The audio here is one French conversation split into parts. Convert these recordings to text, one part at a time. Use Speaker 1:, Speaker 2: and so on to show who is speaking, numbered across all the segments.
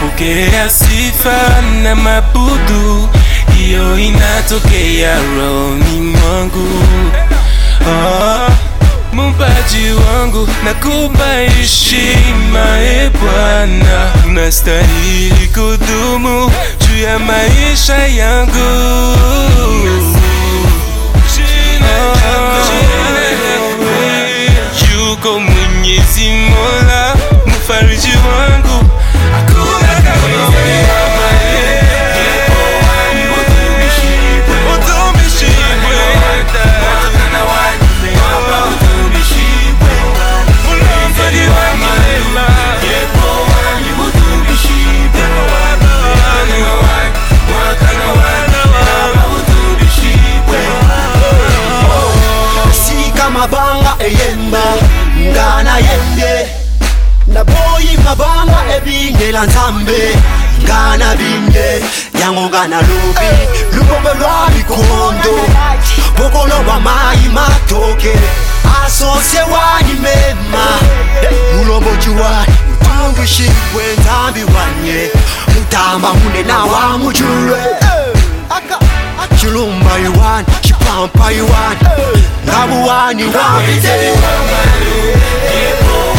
Speaker 1: pokea sifa na mabudu, hiyo inatokea rohoni mwangu. Oh, wangu nakupa heshima, e Bwana, unastahili kudumu juu ya maisha yangu.
Speaker 2: Eyemba ngana yembye naboyi mabanga ebingela nzambe. Ngana binde. Yango ngana lubi lubombe lwa bikondo. Bokolo bwa mayi matoke. Asosye wani mema. Mulomboji wani. Mutumbishibwe nzambi wanye. Mutamba munena wa mujulwe chilumba iwani chipampa iwani
Speaker 3: abu wanyu wabiteli wangalu Yepo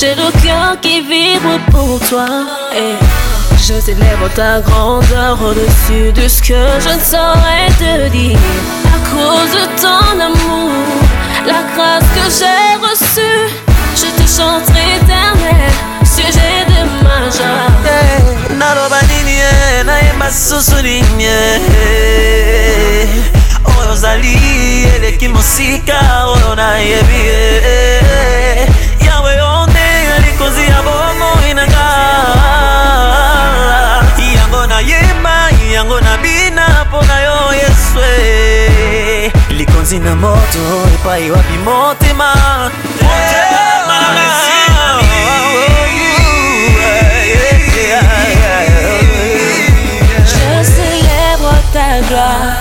Speaker 3: J'ai le cœur qui vibre pour toi. Hey. Je célèbre ta grandeur au-dessus de ce que je ne saurais te dire. À cause de ton amour, la grâce que j'ai reçue, je te chanterai éternel, sujet de ma joie.
Speaker 4: naloba nini ye nayemba susu nini ye oyo ozali eleki mosika ye
Speaker 3: Je célèbre ta gloire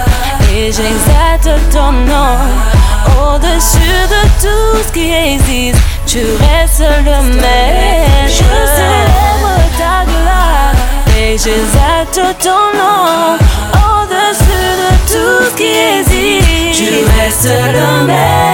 Speaker 3: et j'exalte ton nom. Au-dessus de tout ce qui existe, tu restes le même. Je célèbre ta gloire et j'exalte ton nom. Au-dessus de tout ce qui existe, To the man.